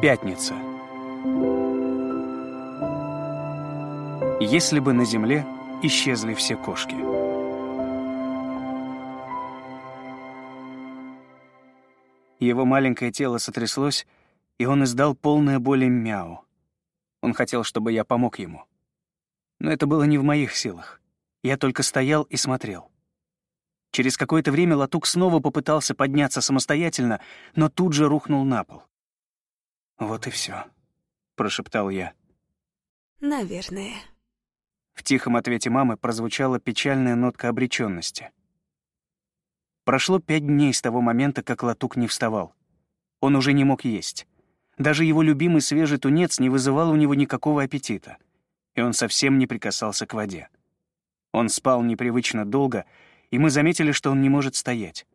Пятница. Если бы на Земле исчезли все кошки. Его маленькое тело сотряслось, и он издал полное боли мяу. Он хотел, чтобы я помог ему. Но это было не в моих силах. Я только стоял и смотрел. Через какое-то время Латук снова попытался подняться самостоятельно, но тут же рухнул на пол. «Вот и все, прошептал я. «Наверное». В тихом ответе мамы прозвучала печальная нотка обреченности. Прошло пять дней с того момента, как Латук не вставал. Он уже не мог есть. Даже его любимый свежий тунец не вызывал у него никакого аппетита, и он совсем не прикасался к воде. Он спал непривычно долго, и мы заметили, что он не может стоять.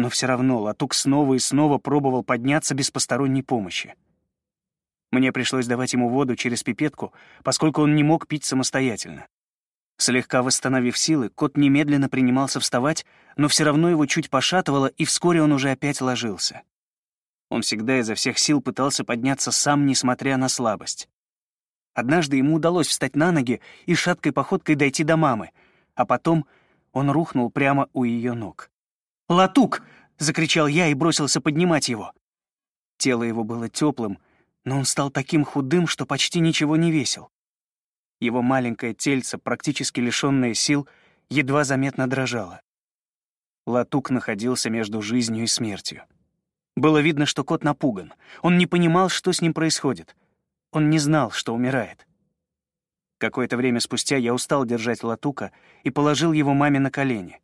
Но все равно Латук снова и снова пробовал подняться без посторонней помощи. Мне пришлось давать ему воду через пипетку, поскольку он не мог пить самостоятельно. Слегка восстановив силы, кот немедленно принимался вставать, но все равно его чуть пошатывало, и вскоре он уже опять ложился. Он всегда изо всех сил пытался подняться сам, несмотря на слабость. Однажды ему удалось встать на ноги и шаткой походкой дойти до мамы, а потом он рухнул прямо у ее ног. «Латук!» — закричал я и бросился поднимать его. Тело его было теплым, но он стал таким худым, что почти ничего не весил. Его маленькое тельце, практически лишённое сил, едва заметно дрожало. Латук находился между жизнью и смертью. Было видно, что кот напуган. Он не понимал, что с ним происходит. Он не знал, что умирает. Какое-то время спустя я устал держать Латука и положил его маме на колени.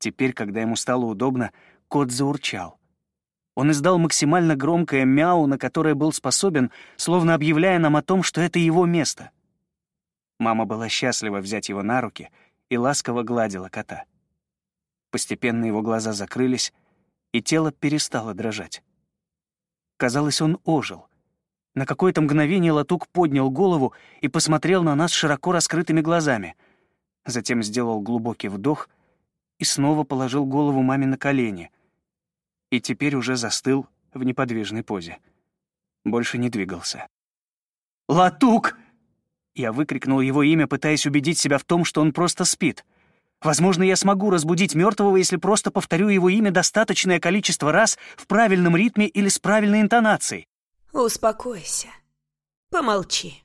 Теперь, когда ему стало удобно, кот заурчал. Он издал максимально громкое мяу, на которое был способен, словно объявляя нам о том, что это его место. Мама была счастлива взять его на руки и ласково гладила кота. Постепенно его глаза закрылись, и тело перестало дрожать. Казалось, он ожил. На какое-то мгновение Латук поднял голову и посмотрел на нас широко раскрытыми глазами. Затем сделал глубокий вдох и снова положил голову маме на колени. И теперь уже застыл в неподвижной позе. Больше не двигался. «Латук!» Я выкрикнул его имя, пытаясь убедить себя в том, что он просто спит. Возможно, я смогу разбудить мертвого, если просто повторю его имя достаточное количество раз в правильном ритме или с правильной интонацией. Успокойся. Помолчи.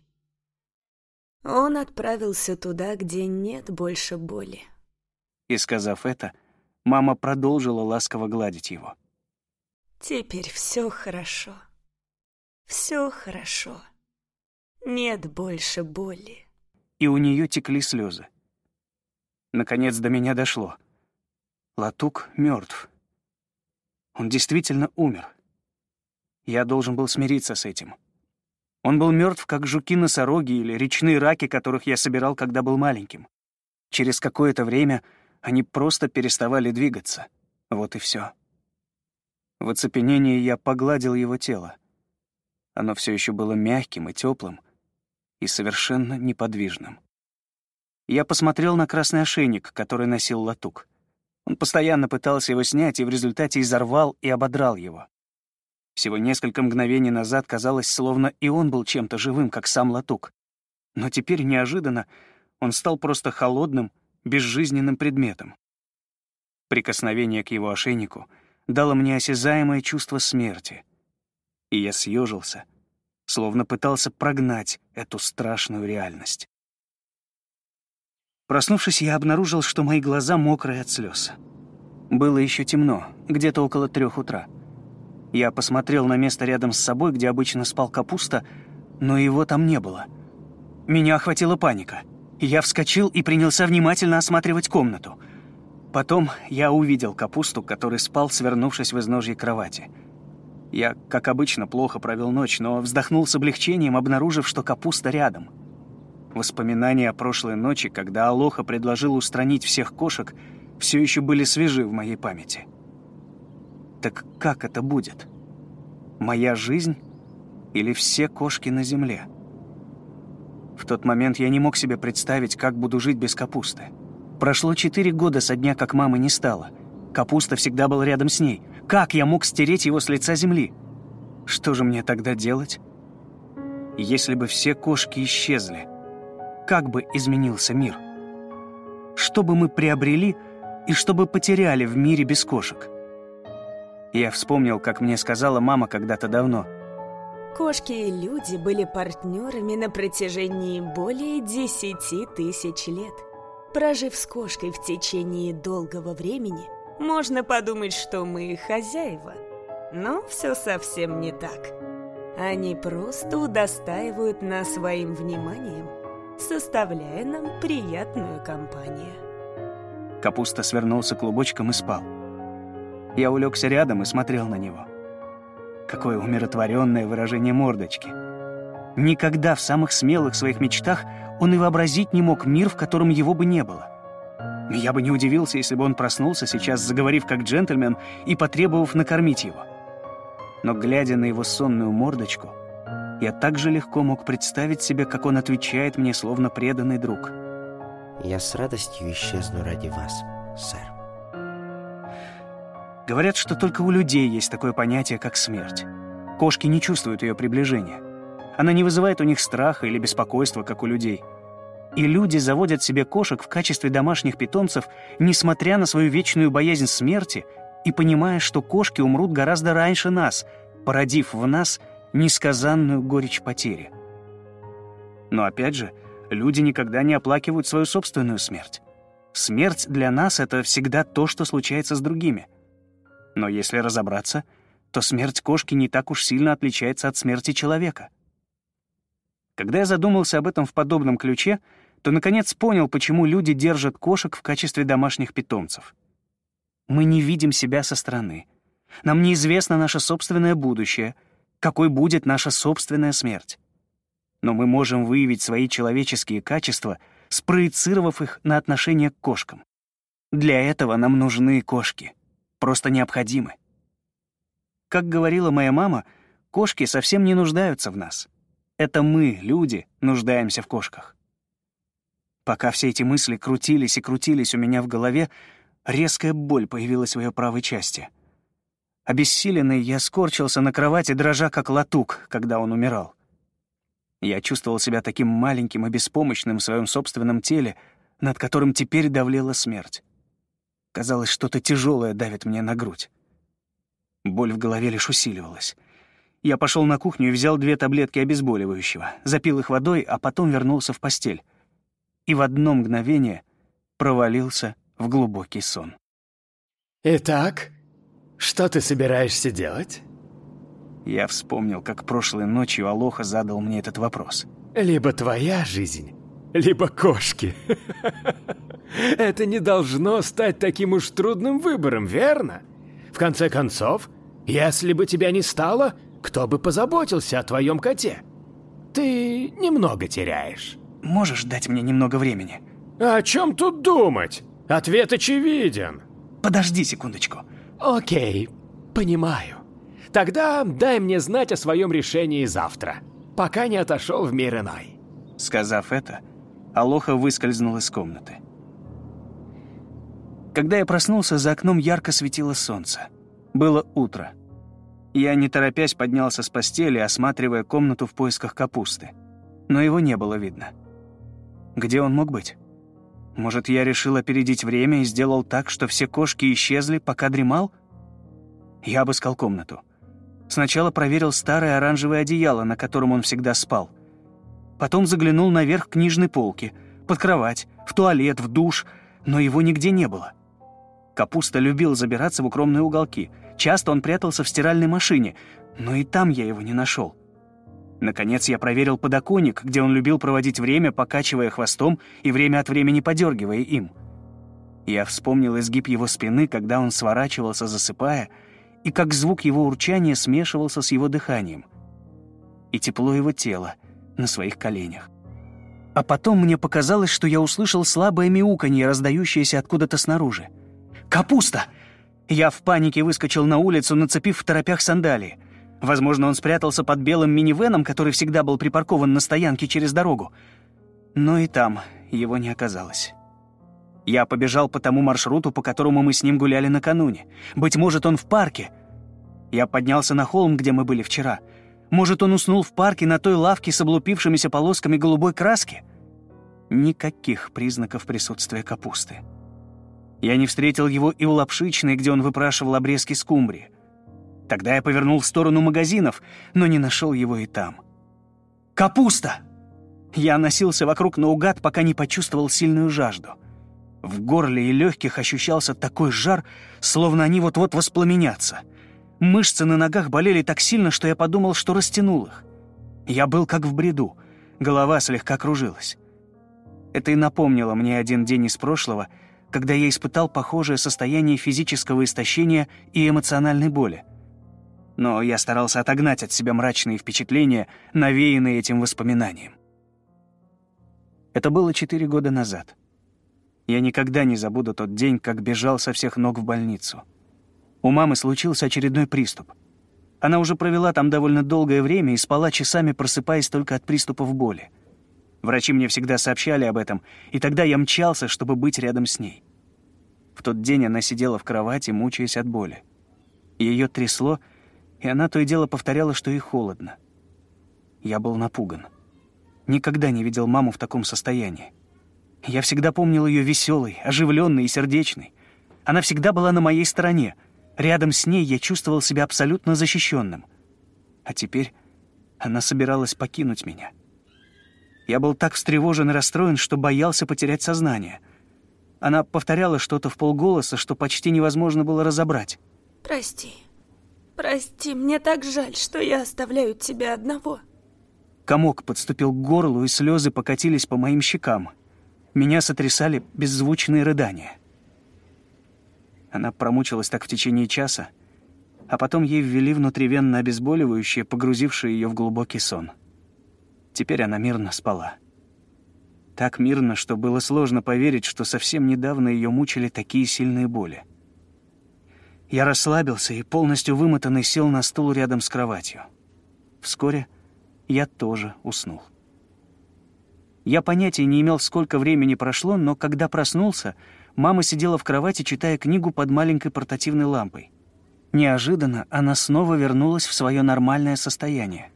Он отправился туда, где нет больше боли. И сказав это, мама продолжила ласково гладить его. Теперь все хорошо. Все хорошо. Нет больше боли. И у нее текли слезы. Наконец до меня дошло. Латук мертв. Он действительно умер. Я должен был смириться с этим. Он был мертв, как жуки-носороги или речные раки, которых я собирал, когда был маленьким. Через какое-то время они просто переставали двигаться. Вот и все. В оцепенении я погладил его тело. Оно все еще было мягким и теплым и совершенно неподвижным. Я посмотрел на красный ошейник, который носил латук. Он постоянно пытался его снять и в результате изорвал и ободрал его. Всего несколько мгновений назад казалось, словно и он был чем-то живым, как сам Латук. Но теперь неожиданно он стал просто холодным, безжизненным предметом. Прикосновение к его ошейнику дало мне осязаемое чувство смерти. И я съежился, словно пытался прогнать эту страшную реальность. Проснувшись, я обнаружил, что мои глаза мокрые от слез. Было еще темно, где-то около трех утра — я посмотрел на место рядом с собой, где обычно спал капуста, но его там не было. Меня охватила паника. Я вскочил и принялся внимательно осматривать комнату. Потом я увидел капусту, который спал, свернувшись в изножье кровати. Я, как обычно, плохо провел ночь, но вздохнул с облегчением, обнаружив, что капуста рядом. Воспоминания о прошлой ночи, когда Алоха предложил устранить всех кошек, все еще были свежи в моей памяти. Так как это будет? Моя жизнь или все кошки на земле? В тот момент я не мог себе представить, как буду жить без капусты. Прошло четыре года со дня, как мамы не стало. Капуста всегда был рядом с ней. Как я мог стереть его с лица земли? Что же мне тогда делать? Если бы все кошки исчезли, как бы изменился мир? Что бы мы приобрели и что бы потеряли в мире без кошек? Я вспомнил, как мне сказала мама когда-то давно. Кошки и люди были партнерами на протяжении более десяти тысяч лет. Прожив с кошкой в течение долгого времени, можно подумать, что мы хозяева. Но все совсем не так. Они просто удостаивают нас своим вниманием, составляя нам приятную компанию. Капуста свернулся клубочком и спал. Я улегся рядом и смотрел на него. Какое умиротворенное выражение мордочки. Никогда в самых смелых своих мечтах он и вообразить не мог мир, в котором его бы не было. Я бы не удивился, если бы он проснулся сейчас, заговорив как джентльмен и потребовав накормить его. Но, глядя на его сонную мордочку, я так же легко мог представить себе, как он отвечает мне, словно преданный друг. «Я с радостью исчезну ради вас, сэр». Говорят, что только у людей есть такое понятие, как смерть. Кошки не чувствуют ее приближения. Она не вызывает у них страха или беспокойства, как у людей — и люди заводят себе кошек в качестве домашних питомцев, несмотря на свою вечную боязнь смерти и понимая, что кошки умрут гораздо раньше нас, породив в нас несказанную горечь потери. Но опять же, люди никогда не оплакивают свою собственную смерть. Смерть для нас — это всегда то, что случается с другими. Но если разобраться, то смерть кошки не так уж сильно отличается от смерти человека. Когда я задумался об этом в подобном ключе — то наконец понял, почему люди держат кошек в качестве домашних питомцев. Мы не видим себя со стороны. Нам неизвестно наше собственное будущее, какой будет наша собственная смерть. Но мы можем выявить свои человеческие качества, спроецировав их на отношение к кошкам. Для этого нам нужны кошки. Просто необходимы. Как говорила моя мама, кошки совсем не нуждаются в нас. Это мы, люди, нуждаемся в кошках. Пока все эти мысли крутились и крутились у меня в голове, резкая боль появилась в ее правой части. Обессиленный, я скорчился на кровати, дрожа как латук, когда он умирал. Я чувствовал себя таким маленьким и беспомощным в своем собственном теле, над которым теперь давлела смерть. Казалось, что-то тяжелое давит мне на грудь. Боль в голове лишь усиливалась. Я пошел на кухню и взял две таблетки обезболивающего, запил их водой, а потом вернулся в постель и в одно мгновение провалился в глубокий сон. «Итак, что ты собираешься делать?» Я вспомнил, как прошлой ночью Алоха задал мне этот вопрос. «Либо твоя жизнь, либо кошки. Это не должно стать таким уж трудным выбором, верно? В конце концов, если бы тебя не стало, кто бы позаботился о твоем коте? Ты немного теряешь». Можешь дать мне немного времени? О чем тут думать? Ответ очевиден. Подожди секундочку. Окей, понимаю. Тогда дай мне знать о своем решении завтра, пока не отошел в мир иной. Сказав это, Алоха выскользнул из комнаты. Когда я проснулся, за окном ярко светило солнце. Было утро. Я, не торопясь, поднялся с постели, осматривая комнату в поисках капусты. Но его не было видно. Где он мог быть? Может, я решил опередить время и сделал так, что все кошки исчезли, пока дремал? Я обыскал комнату. Сначала проверил старое оранжевое одеяло, на котором он всегда спал. Потом заглянул наверх книжной полки, под кровать, в туалет, в душ, но его нигде не было. Капуста любил забираться в укромные уголки. Часто он прятался в стиральной машине, но и там я его не нашел. Наконец я проверил подоконник, где он любил проводить время, покачивая хвостом и время от времени подергивая им. Я вспомнил изгиб его спины, когда он сворачивался, засыпая, и как звук его урчания смешивался с его дыханием. И тепло его тела на своих коленях. А потом мне показалось, что я услышал слабое мяуканье, раздающееся откуда-то снаружи. «Капуста!» Я в панике выскочил на улицу, нацепив в торопях сандалии. Возможно, он спрятался под белым минивеном, который всегда был припаркован на стоянке через дорогу. Но и там его не оказалось. Я побежал по тому маршруту, по которому мы с ним гуляли накануне. Быть может, он в парке. Я поднялся на холм, где мы были вчера. Может, он уснул в парке на той лавке с облупившимися полосками голубой краски? Никаких признаков присутствия капусты. Я не встретил его и у лапшичной, где он выпрашивал обрезки скумбрии. Тогда я повернул в сторону магазинов, но не нашел его и там. Капуста! Я носился вокруг наугад, пока не почувствовал сильную жажду. В горле и легких ощущался такой жар, словно они вот-вот воспламенятся. Мышцы на ногах болели так сильно, что я подумал, что растянул их. Я был как в бреду, голова слегка кружилась. Это и напомнило мне один день из прошлого, когда я испытал похожее состояние физического истощения и эмоциональной боли но я старался отогнать от себя мрачные впечатления, навеянные этим воспоминанием. Это было четыре года назад. Я никогда не забуду тот день, как бежал со всех ног в больницу. У мамы случился очередной приступ. Она уже провела там довольно долгое время и спала часами, просыпаясь только от приступов боли. Врачи мне всегда сообщали об этом, и тогда я мчался, чтобы быть рядом с ней. В тот день она сидела в кровати, мучаясь от боли. Ее трясло, и она то и дело повторяла, что ей холодно. Я был напуган. Никогда не видел маму в таком состоянии. Я всегда помнил ее веселой, оживленной и сердечной. Она всегда была на моей стороне. Рядом с ней я чувствовал себя абсолютно защищенным. А теперь она собиралась покинуть меня. Я был так встревожен и расстроен, что боялся потерять сознание. Она повторяла что-то в полголоса, что почти невозможно было разобрать. «Прости», Прости, мне так жаль, что я оставляю тебя одного. Комок подступил к горлу, и слезы покатились по моим щекам. Меня сотрясали беззвучные рыдания. Она промучилась так в течение часа, а потом ей ввели внутривенно обезболивающее, погрузившее ее в глубокий сон. Теперь она мирно спала. Так мирно, что было сложно поверить, что совсем недавно ее мучили такие сильные боли. Я расслабился и полностью вымотанный сел на стул рядом с кроватью. Вскоре я тоже уснул. Я понятия не имел, сколько времени прошло, но когда проснулся, мама сидела в кровати, читая книгу под маленькой портативной лампой. Неожиданно она снова вернулась в свое нормальное состояние.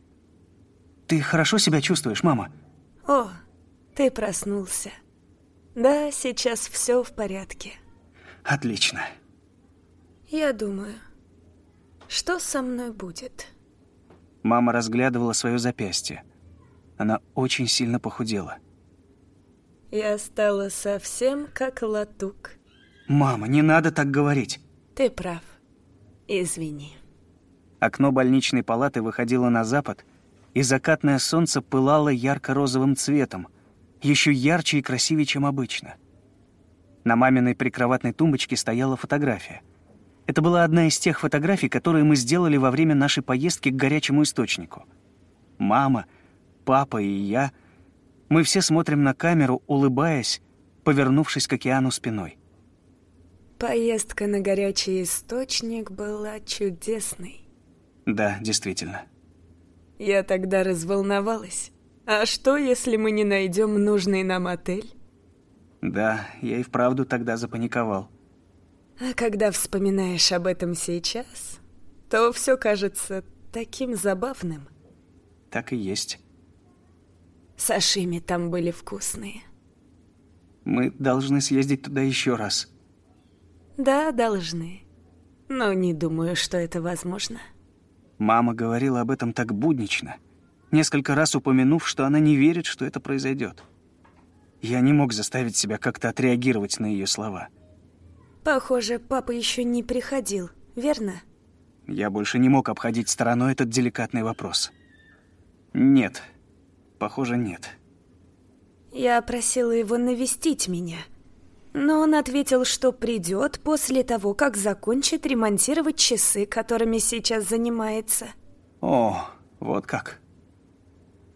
«Ты хорошо себя чувствуешь, мама?» «О, ты проснулся. Да, сейчас все в порядке». «Отлично. Я думаю, что со мной будет? Мама разглядывала свое запястье. Она очень сильно похудела. Я стала совсем как латук. Мама, не надо так говорить. Ты прав. Извини. Окно больничной палаты выходило на запад, и закатное солнце пылало ярко-розовым цветом, еще ярче и красивее, чем обычно. На маминой прикроватной тумбочке стояла фотография. Это была одна из тех фотографий, которые мы сделали во время нашей поездки к горячему источнику. Мама, папа и я. Мы все смотрим на камеру, улыбаясь, повернувшись к океану спиной. Поездка на горячий источник была чудесной. Да, действительно. Я тогда разволновалась. А что, если мы не найдем нужный нам отель? Да, я и вправду тогда запаниковал. А когда вспоминаешь об этом сейчас, то все кажется таким забавным. Так и есть. Сашими там были вкусные. Мы должны съездить туда еще раз. Да, должны. Но не думаю, что это возможно. Мама говорила об этом так буднично, несколько раз упомянув, что она не верит, что это произойдет. Я не мог заставить себя как-то отреагировать на ее слова. Похоже, папа еще не приходил, верно? Я больше не мог обходить стороной этот деликатный вопрос. Нет. Похоже, нет. Я просила его навестить меня. Но он ответил, что придет после того, как закончит ремонтировать часы, которыми сейчас занимается. О, вот как.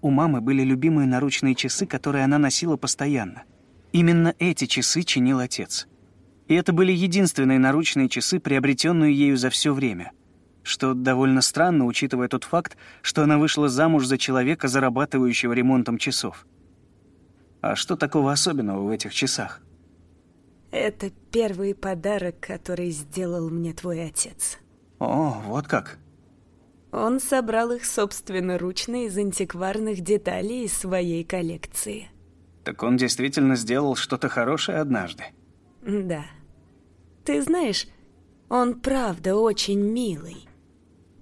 У мамы были любимые наручные часы, которые она носила постоянно. Именно эти часы чинил отец. И это были единственные наручные часы, приобретенные ею за все время. Что довольно странно, учитывая тот факт, что она вышла замуж за человека, зарабатывающего ремонтом часов. А что такого особенного в этих часах? Это первый подарок, который сделал мне твой отец. О, вот как. Он собрал их собственноручно из антикварных деталей из своей коллекции. Так он действительно сделал что-то хорошее однажды. Да. Ты знаешь, он правда очень милый.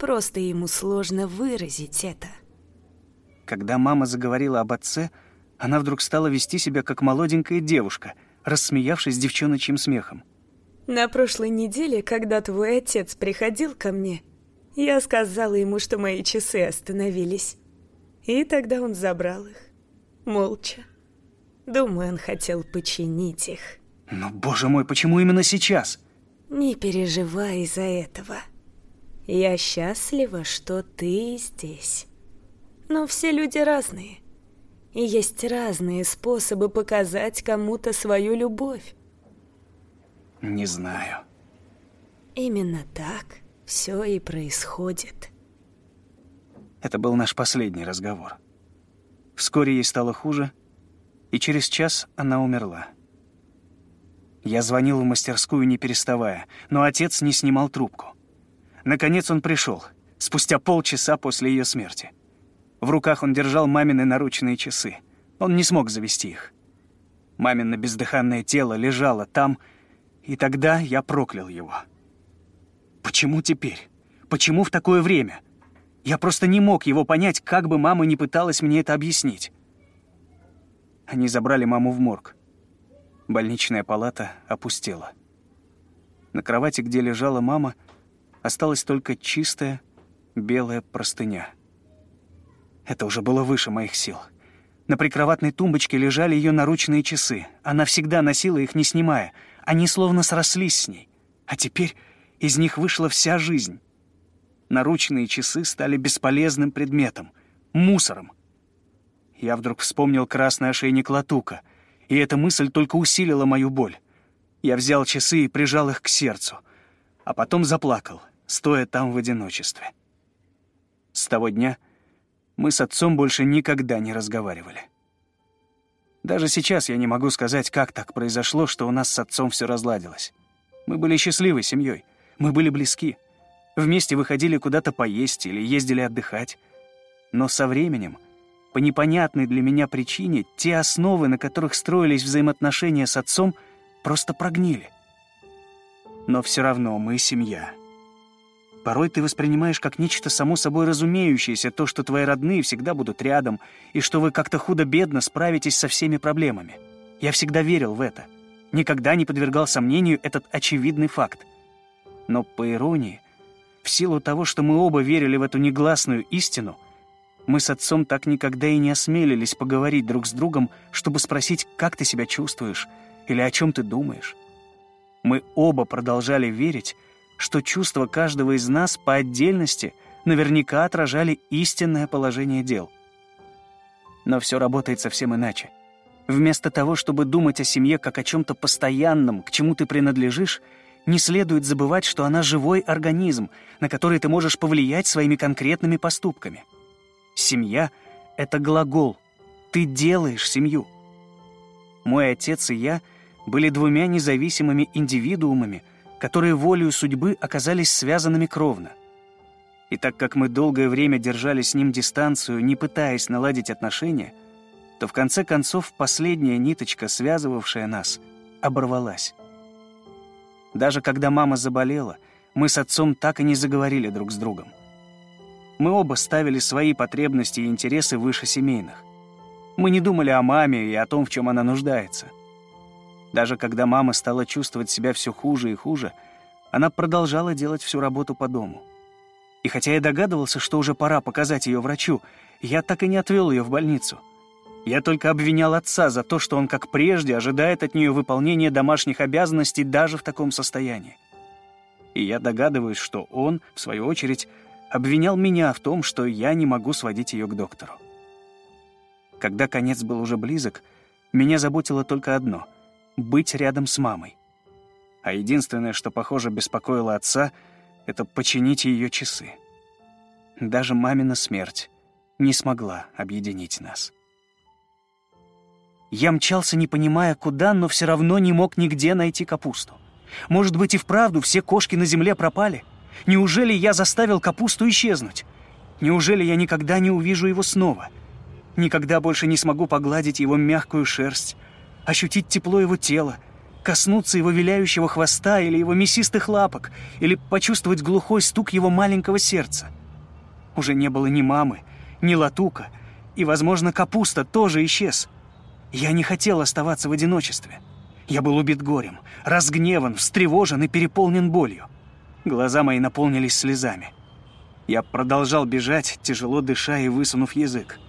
Просто ему сложно выразить это. Когда мама заговорила об отце, она вдруг стала вести себя как молоденькая девушка, рассмеявшись девчоночьим смехом. На прошлой неделе, когда твой отец приходил ко мне, я сказала ему, что мои часы остановились. И тогда он забрал их. Молча. Думаю, он хотел починить их. Но, боже мой, почему именно сейчас? Не переживай из-за этого. Я счастлива, что ты здесь. Но все люди разные. И есть разные способы показать кому-то свою любовь. Не знаю. Именно так все и происходит. Это был наш последний разговор. Вскоре ей стало хуже, и через час она умерла. Я звонил в мастерскую, не переставая, но отец не снимал трубку. Наконец он пришел, спустя полчаса после ее смерти. В руках он держал мамины наручные часы. Он не смог завести их. Мамино бездыханное тело лежало там, и тогда я проклял его. Почему теперь? Почему в такое время? Я просто не мог его понять, как бы мама не пыталась мне это объяснить. Они забрали маму в морг. Больничная палата опустела. На кровати, где лежала мама, осталась только чистая белая простыня. Это уже было выше моих сил. На прикроватной тумбочке лежали ее наручные часы. Она всегда носила их, не снимая. Они словно срослись с ней. А теперь из них вышла вся жизнь. Наручные часы стали бесполезным предметом, мусором. Я вдруг вспомнил красный ошейник латука, и эта мысль только усилила мою боль. Я взял часы и прижал их к сердцу, а потом заплакал, стоя там в одиночестве. С того дня мы с отцом больше никогда не разговаривали. Даже сейчас я не могу сказать, как так произошло, что у нас с отцом все разладилось. Мы были счастливой семьей, мы были близки. Вместе выходили куда-то поесть или ездили отдыхать. Но со временем, по непонятной для меня причине, те основы, на которых строились взаимоотношения с отцом, просто прогнили. Но все равно мы семья. Порой ты воспринимаешь как нечто само собой разумеющееся то, что твои родные всегда будут рядом, и что вы как-то худо-бедно справитесь со всеми проблемами. Я всегда верил в это. Никогда не подвергал сомнению этот очевидный факт. Но, по иронии, в силу того, что мы оба верили в эту негласную истину, мы с отцом так никогда и не осмелились поговорить друг с другом, чтобы спросить, как ты себя чувствуешь или о чем ты думаешь. Мы оба продолжали верить, что чувства каждого из нас по отдельности наверняка отражали истинное положение дел. Но все работает совсем иначе. Вместо того, чтобы думать о семье как о чем-то постоянном, к чему ты принадлежишь, не следует забывать, что она живой организм, на который ты можешь повлиять своими конкретными поступками. Семья — это глагол. Ты делаешь семью. Мой отец и я были двумя независимыми индивидуумами, которые волею судьбы оказались связанными кровно. И так как мы долгое время держали с ним дистанцию, не пытаясь наладить отношения, то в конце концов последняя ниточка, связывавшая нас, оборвалась. Даже когда мама заболела, мы с отцом так и не заговорили друг с другом. Мы оба ставили свои потребности и интересы выше семейных. Мы не думали о маме и о том, в чем она нуждается — даже когда мама стала чувствовать себя все хуже и хуже, она продолжала делать всю работу по дому. И хотя я догадывался, что уже пора показать ее врачу, я так и не отвел ее в больницу. Я только обвинял отца за то, что он, как прежде, ожидает от нее выполнения домашних обязанностей даже в таком состоянии. И я догадываюсь, что он, в свою очередь, обвинял меня в том, что я не могу сводить ее к доктору. Когда конец был уже близок, меня заботило только одно — быть рядом с мамой. А единственное, что, похоже, беспокоило отца, это починить ее часы. Даже мамина смерть не смогла объединить нас. Я мчался, не понимая, куда, но все равно не мог нигде найти капусту. Может быть, и вправду все кошки на земле пропали? Неужели я заставил капусту исчезнуть? Неужели я никогда не увижу его снова? Никогда больше не смогу погладить его мягкую шерсть, ощутить тепло его тела, коснуться его виляющего хвоста или его мясистых лапок, или почувствовать глухой стук его маленького сердца. Уже не было ни мамы, ни латука, и, возможно, капуста тоже исчез. Я не хотел оставаться в одиночестве. Я был убит горем, разгневан, встревожен и переполнен болью. Глаза мои наполнились слезами. Я продолжал бежать, тяжело дыша и высунув язык.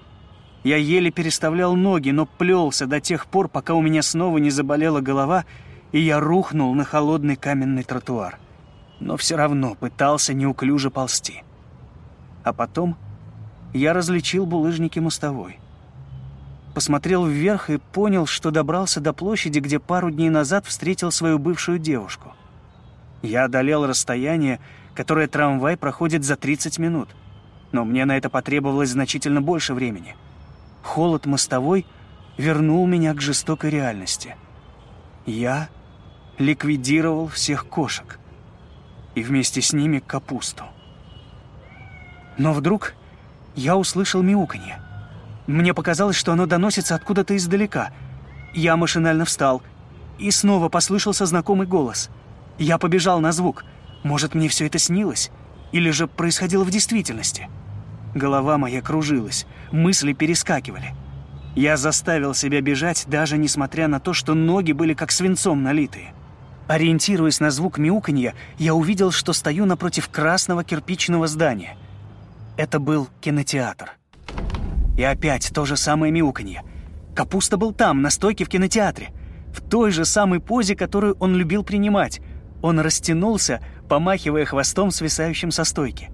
Я еле переставлял ноги, но плелся до тех пор, пока у меня снова не заболела голова, и я рухнул на холодный каменный тротуар. Но все равно пытался неуклюже ползти. А потом я различил булыжники мостовой. Посмотрел вверх и понял, что добрался до площади, где пару дней назад встретил свою бывшую девушку. Я одолел расстояние, которое трамвай проходит за 30 минут. Но мне на это потребовалось значительно больше времени. Холод мостовой вернул меня к жестокой реальности. Я ликвидировал всех кошек. И вместе с ними капусту. Но вдруг я услышал мяуканье. Мне показалось, что оно доносится откуда-то издалека. Я машинально встал, и снова послышался знакомый голос. Я побежал на звук. Может, мне все это снилось? Или же происходило в действительности? Голова моя кружилась, мысли перескакивали. Я заставил себя бежать, даже несмотря на то, что ноги были как свинцом налитые. Ориентируясь на звук мяуканья, я увидел, что стою напротив красного кирпичного здания. Это был кинотеатр. И опять то же самое мяуканье. Капуста был там, на стойке в кинотеатре, в той же самой позе, которую он любил принимать. Он растянулся, помахивая хвостом, свисающим со стойки.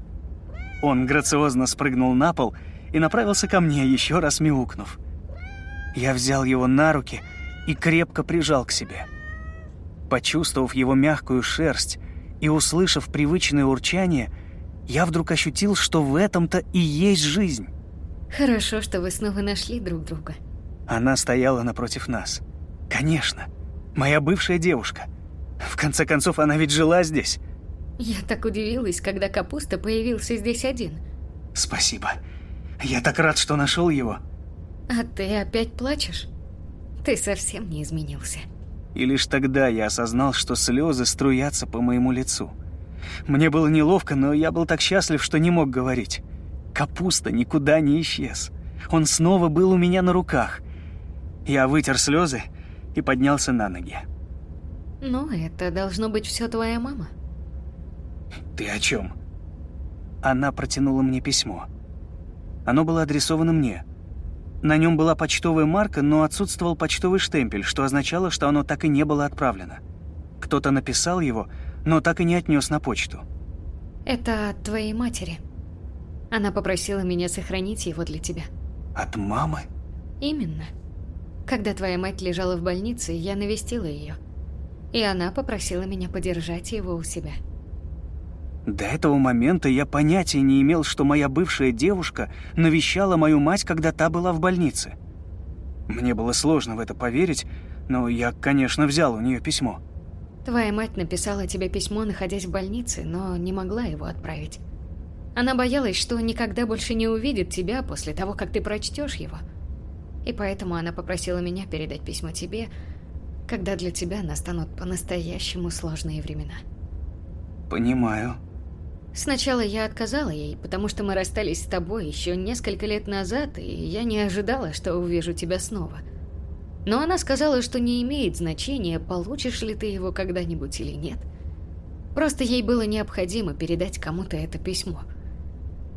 Он грациозно спрыгнул на пол и направился ко мне, еще раз мяукнув. Я взял его на руки и крепко прижал к себе. Почувствовав его мягкую шерсть и услышав привычное урчание, я вдруг ощутил, что в этом-то и есть жизнь. Хорошо, что вы снова нашли друг друга. Она стояла напротив нас. Конечно, моя бывшая девушка. В конце концов, она ведь жила здесь. Я так удивилась, когда Капуста появился здесь один. Спасибо. Я так рад, что нашел его. А ты опять плачешь? Ты совсем не изменился. И лишь тогда я осознал, что слезы струятся по моему лицу. Мне было неловко, но я был так счастлив, что не мог говорить. Капуста никуда не исчез. Он снова был у меня на руках. Я вытер слезы и поднялся на ноги. Ну, это должно быть все твоя мама. Ты о чем? Она протянула мне письмо. Оно было адресовано мне. На нем была почтовая марка, но отсутствовал почтовый штемпель, что означало, что оно так и не было отправлено. Кто-то написал его, но так и не отнес на почту. Это от твоей матери. Она попросила меня сохранить его для тебя. От мамы? Именно. Когда твоя мать лежала в больнице, я навестила ее. И она попросила меня подержать его у себя. До этого момента я понятия не имел, что моя бывшая девушка навещала мою мать, когда та была в больнице. Мне было сложно в это поверить, но я, конечно, взял у нее письмо. Твоя мать написала тебе письмо, находясь в больнице, но не могла его отправить. Она боялась, что никогда больше не увидит тебя после того, как ты прочтешь его. И поэтому она попросила меня передать письмо тебе, когда для тебя настанут по-настоящему сложные времена. Понимаю. Сначала я отказала ей, потому что мы расстались с тобой еще несколько лет назад, и я не ожидала, что увижу тебя снова. Но она сказала, что не имеет значения, получишь ли ты его когда-нибудь или нет. Просто ей было необходимо передать кому-то это письмо.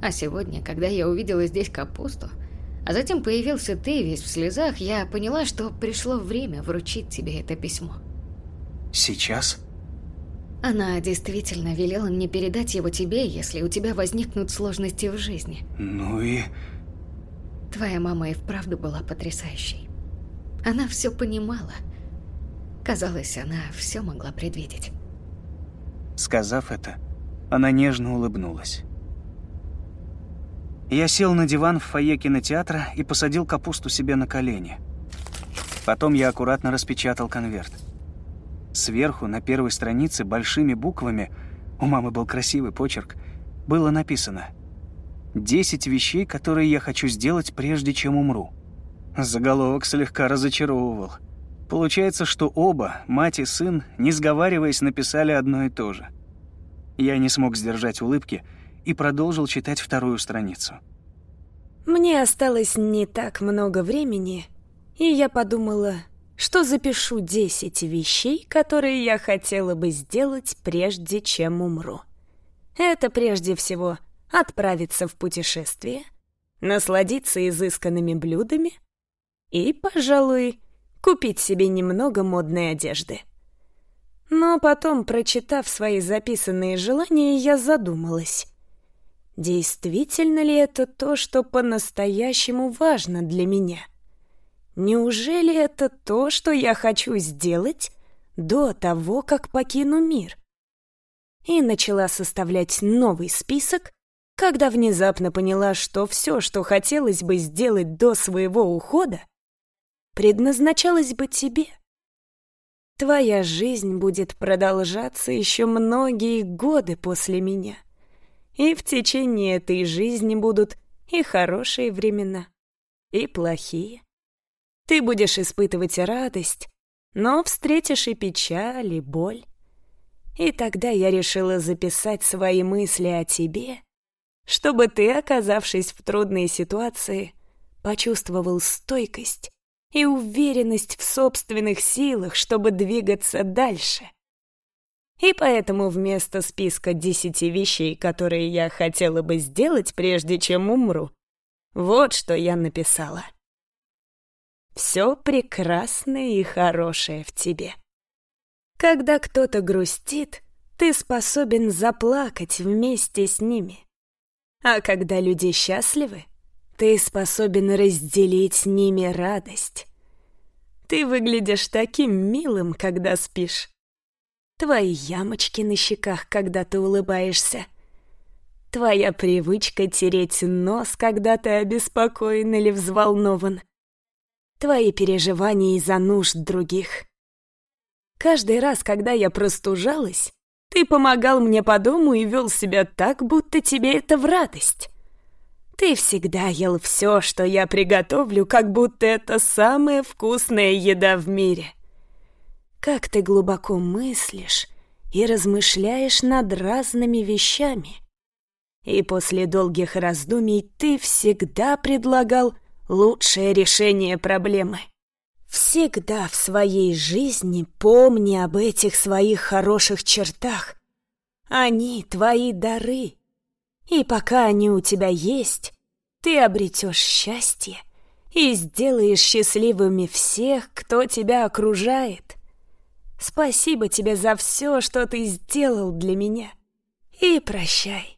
А сегодня, когда я увидела здесь капусту, а затем появился ты весь в слезах, я поняла, что пришло время вручить тебе это письмо. Сейчас? Она действительно велела мне передать его тебе, если у тебя возникнут сложности в жизни. Ну и... Твоя мама и вправду была потрясающей. Она все понимала. Казалось, она все могла предвидеть. Сказав это, она нежно улыбнулась. Я сел на диван в фойе кинотеатра и посадил капусту себе на колени. Потом я аккуратно распечатал конверт. Сверху, на первой странице, большими буквами, у мамы был красивый почерк, было написано Десять вещей, которые я хочу сделать, прежде чем умру. Заголовок слегка разочаровывал. Получается, что оба, мать и сын, не сговариваясь, написали одно и то же. Я не смог сдержать улыбки и продолжил читать вторую страницу. Мне осталось не так много времени, и я подумала, что запишу 10 вещей, которые я хотела бы сделать, прежде чем умру. Это прежде всего отправиться в путешествие, насладиться изысканными блюдами и, пожалуй, купить себе немного модной одежды. Но потом, прочитав свои записанные желания, я задумалась. Действительно ли это то, что по-настоящему важно для меня? Неужели это то, что я хочу сделать до того, как покину мир? И начала составлять новый список, когда внезапно поняла, что все, что хотелось бы сделать до своего ухода, предназначалось бы тебе. Твоя жизнь будет продолжаться еще многие годы после меня. И в течение этой жизни будут и хорошие времена, и плохие. Ты будешь испытывать радость, но встретишь и печаль, и боль. И тогда я решила записать свои мысли о тебе, чтобы ты, оказавшись в трудной ситуации, почувствовал стойкость и уверенность в собственных силах, чтобы двигаться дальше. И поэтому вместо списка десяти вещей, которые я хотела бы сделать, прежде чем умру, вот что я написала. Все прекрасное и хорошее в тебе. Когда кто-то грустит, ты способен заплакать вместе с ними. А когда люди счастливы, ты способен разделить с ними радость. Ты выглядишь таким милым, когда спишь. Твои ямочки на щеках, когда ты улыбаешься. Твоя привычка тереть нос, когда ты обеспокоен или взволнован. Твои переживания из-за нужд других. Каждый раз, когда я простужалась, ты помогал мне по дому и вел себя так, будто тебе это в радость. Ты всегда ел все, что я приготовлю, как будто это самая вкусная еда в мире. Как ты глубоко мыслишь и размышляешь над разными вещами. И после долгих раздумий ты всегда предлагал лучшее решение проблемы. Всегда в своей жизни помни об этих своих хороших чертах. Они твои дары — и пока они у тебя есть, ты обретешь счастье и сделаешь счастливыми всех, кто тебя окружает. Спасибо тебе за все, что ты сделал для меня. И прощай.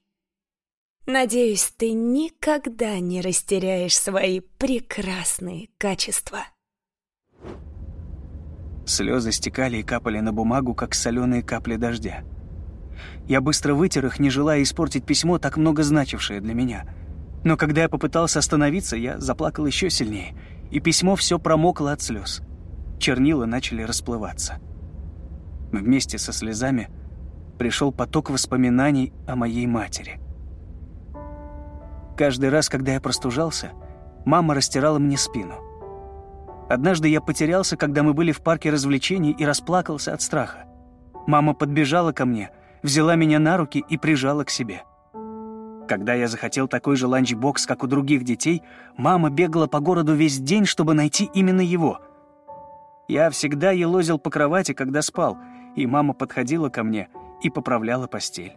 Надеюсь, ты никогда не растеряешь свои прекрасные качества. Слезы стекали и капали на бумагу, как соленые капли дождя. Я быстро вытер их, не желая испортить письмо, так много значившее для меня. Но когда я попытался остановиться, я заплакал еще сильнее, и письмо все промокло от слез. Чернила начали расплываться. Вместе со слезами пришел поток воспоминаний о моей матери. Каждый раз, когда я простужался, мама растирала мне спину. Однажды я потерялся, когда мы были в парке развлечений и расплакался от страха. Мама подбежала ко мне — взяла меня на руки и прижала к себе. Когда я захотел такой же ланчбокс, как у других детей, мама бегала по городу весь день, чтобы найти именно его. Я всегда елозил по кровати, когда спал, и мама подходила ко мне и поправляла постель.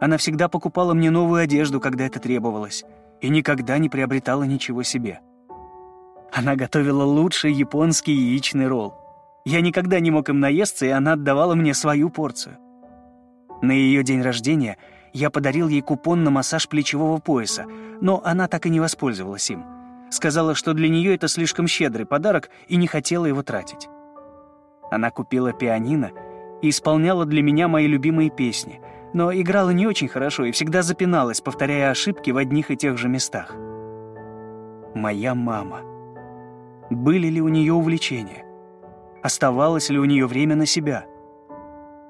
Она всегда покупала мне новую одежду, когда это требовалось, и никогда не приобретала ничего себе. Она готовила лучший японский яичный ролл. Я никогда не мог им наесться, и она отдавала мне свою порцию. На ее день рождения я подарил ей купон на массаж плечевого пояса, но она так и не воспользовалась им. Сказала, что для нее это слишком щедрый подарок и не хотела его тратить. Она купила пианино и исполняла для меня мои любимые песни, но играла не очень хорошо и всегда запиналась, повторяя ошибки в одних и тех же местах. Моя мама. Были ли у нее увлечения? Оставалось ли у нее время на себя? —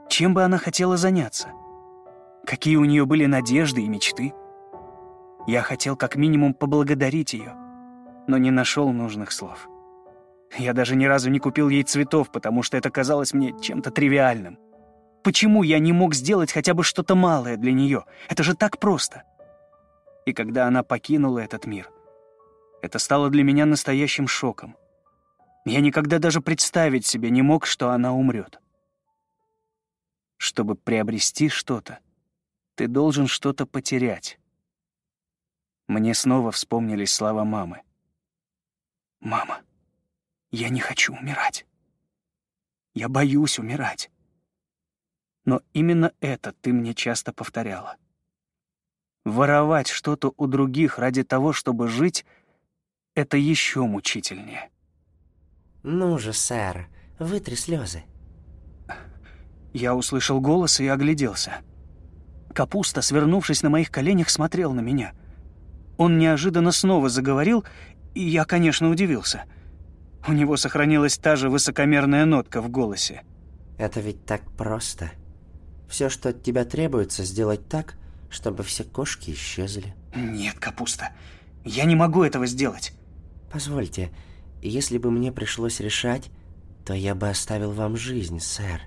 чем бы она хотела заняться? Какие у нее были надежды и мечты? Я хотел как минимум поблагодарить ее, но не нашел нужных слов. Я даже ни разу не купил ей цветов, потому что это казалось мне чем-то тривиальным. Почему я не мог сделать хотя бы что-то малое для нее? Это же так просто. И когда она покинула этот мир, это стало для меня настоящим шоком. Я никогда даже представить себе не мог, что она умрет. Чтобы приобрести что-то, ты должен что-то потерять. Мне снова вспомнились слова мамы. «Мама, я не хочу умирать. Я боюсь умирать. Но именно это ты мне часто повторяла. Воровать что-то у других ради того, чтобы жить, это еще мучительнее. Ну же, сэр, вытри слезы. Я услышал голос и огляделся. Капуста, свернувшись на моих коленях, смотрел на меня. Он неожиданно снова заговорил, и я, конечно, удивился — у него сохранилась та же высокомерная нотка в голосе. Это ведь так просто. Все, что от тебя требуется, сделать так, чтобы все кошки исчезли. Нет, Капуста, я не могу этого сделать. Позвольте, если бы мне пришлось решать, то я бы оставил вам жизнь, сэр.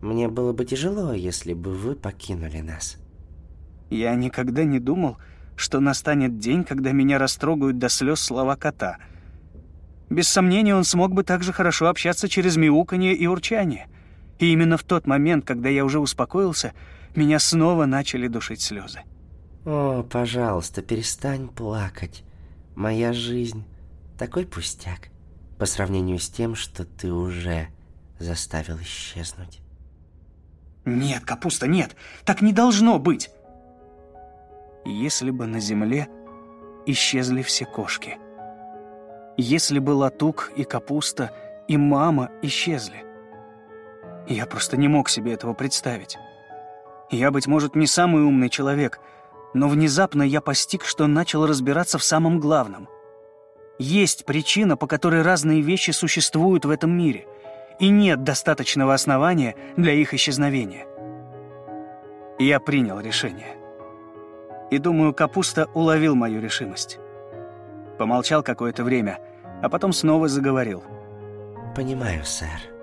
Мне было бы тяжело, если бы вы покинули нас. Я никогда не думал, что настанет день, когда меня растрогают до слез слова кота — без сомнения, он смог бы также хорошо общаться через мяуканье и урчание. И именно в тот момент, когда я уже успокоился, меня снова начали душить слезы. «О, пожалуйста, перестань плакать. Моя жизнь — такой пустяк по сравнению с тем, что ты уже заставил исчезнуть». «Нет, Капуста, нет! Так не должно быть!» Если бы на земле исчезли все кошки — если бы латук и капуста и мама исчезли. Я просто не мог себе этого представить. Я, быть может, не самый умный человек, но внезапно я постиг, что начал разбираться в самом главном. Есть причина, по которой разные вещи существуют в этом мире, и нет достаточного основания для их исчезновения. Я принял решение. И думаю, Капуста уловил мою решимость. Помолчал какое-то время, а потом снова заговорил. «Понимаю, сэр».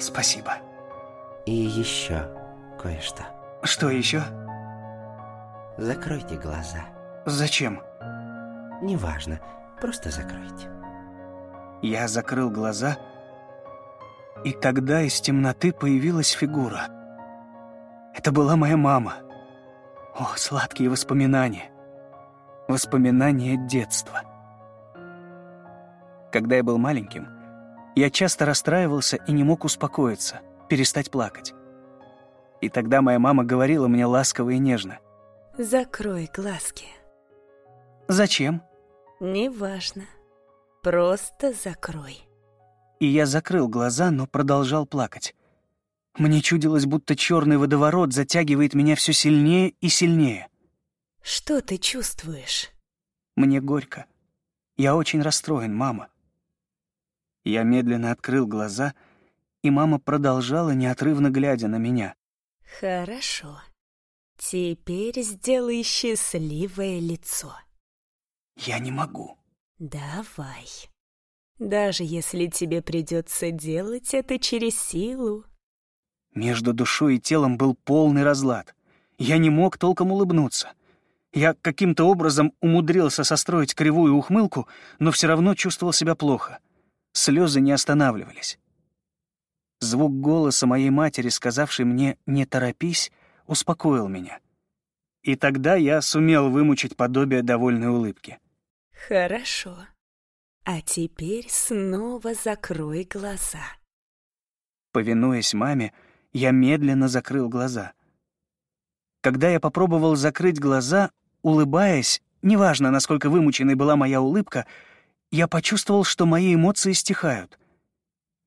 «Спасибо». «И еще кое-что». «Что еще?» «Закройте глаза». «Зачем?» «Неважно, просто закройте». Я закрыл глаза, и тогда из темноты появилась фигура. Это была моя мама. О, сладкие воспоминания воспоминания детства. Когда я был маленьким, я часто расстраивался и не мог успокоиться, перестать плакать. И тогда моя мама говорила мне ласково и нежно. «Закрой глазки». «Зачем?» «Неважно. Просто закрой». И я закрыл глаза, но продолжал плакать. Мне чудилось, будто черный водоворот затягивает меня все сильнее и сильнее. Что ты чувствуешь? Мне горько. Я очень расстроен, мама. Я медленно открыл глаза, и мама продолжала, неотрывно глядя на меня. Хорошо. Теперь сделай счастливое лицо. Я не могу. Давай. Даже если тебе придется делать это через силу. Между душой и телом был полный разлад. Я не мог толком улыбнуться. Я каким-то образом умудрился состроить кривую ухмылку, но все равно чувствовал себя плохо. Слезы не останавливались. Звук голоса моей матери, сказавшей мне «не торопись», успокоил меня. И тогда я сумел вымучить подобие довольной улыбки. «Хорошо. А теперь снова закрой глаза». Повинуясь маме, я медленно закрыл глаза. Когда я попробовал закрыть глаза, Улыбаясь, неважно, насколько вымученной была моя улыбка, я почувствовал, что мои эмоции стихают.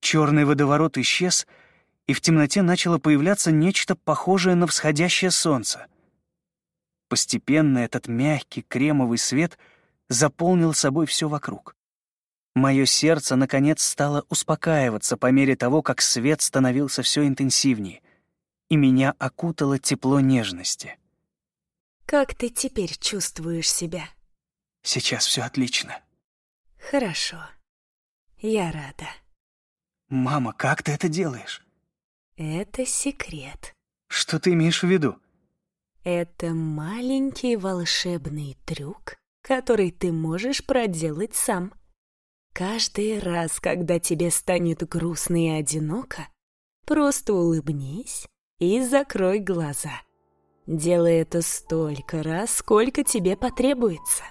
Черный водоворот исчез, и в темноте начало появляться нечто похожее на всходящее солнце. Постепенно этот мягкий кремовый свет заполнил собой все вокруг. Мое сердце, наконец, стало успокаиваться по мере того, как свет становился все интенсивнее, и меня окутало тепло нежности. Как ты теперь чувствуешь себя? Сейчас все отлично. Хорошо. Я рада. Мама, как ты это делаешь? Это секрет. Что ты имеешь в виду? Это маленький волшебный трюк, который ты можешь проделать сам. Каждый раз, когда тебе станет грустно и одиноко, просто улыбнись и закрой глаза. Делай это столько раз, сколько тебе потребуется.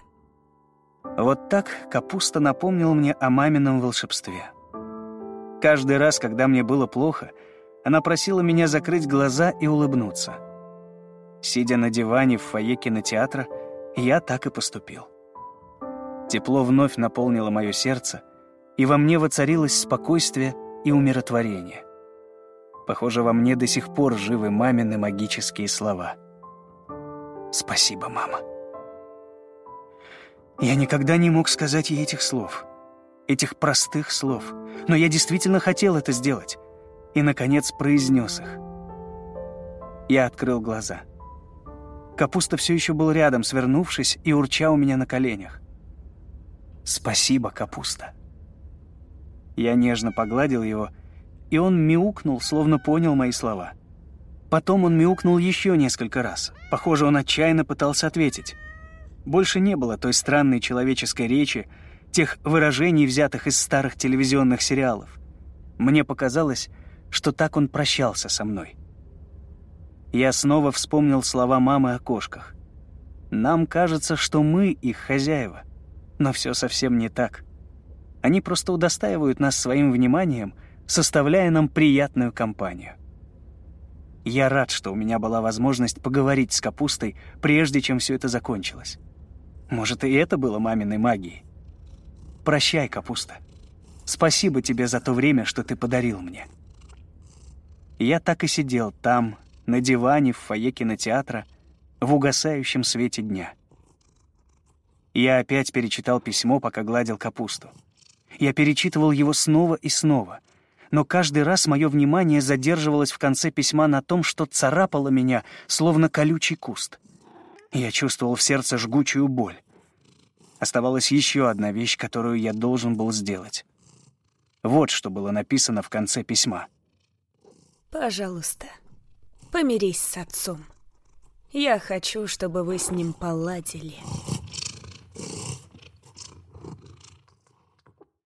Вот так капуста напомнил мне о мамином волшебстве. Каждый раз, когда мне было плохо, она просила меня закрыть глаза и улыбнуться. Сидя на диване в фойе кинотеатра, я так и поступил. Тепло вновь наполнило мое сердце, и во мне воцарилось спокойствие и умиротворение. Похоже, во мне до сих пор живы мамины магические слова. «Спасибо, мама». Я никогда не мог сказать ей этих слов, этих простых слов, но я действительно хотел это сделать и, наконец, произнес их. Я открыл глаза. Капуста все еще был рядом, свернувшись и урча у меня на коленях. «Спасибо, Капуста». Я нежно погладил его, и он мяукнул, словно понял мои слова. Потом он мяукнул еще несколько раз. Похоже, он отчаянно пытался ответить. Больше не было той странной человеческой речи, тех выражений, взятых из старых телевизионных сериалов. Мне показалось, что так он прощался со мной. Я снова вспомнил слова мамы о кошках. Нам кажется, что мы их хозяева, но все совсем не так. Они просто удостаивают нас своим вниманием, составляя нам приятную компанию. Я рад, что у меня была возможность поговорить с капустой, прежде чем все это закончилось. Может, и это было маминой магией. Прощай, капуста. Спасибо тебе за то время, что ты подарил мне. Я так и сидел там, на диване в фойе кинотеатра, в угасающем свете дня. Я опять перечитал письмо, пока гладил капусту. Я перечитывал его снова и снова, но каждый раз мое внимание задерживалось в конце письма на том, что царапало меня, словно колючий куст. Я чувствовал в сердце жгучую боль. Оставалась еще одна вещь, которую я должен был сделать. Вот что было написано в конце письма. «Пожалуйста, помирись с отцом. Я хочу, чтобы вы с ним поладили».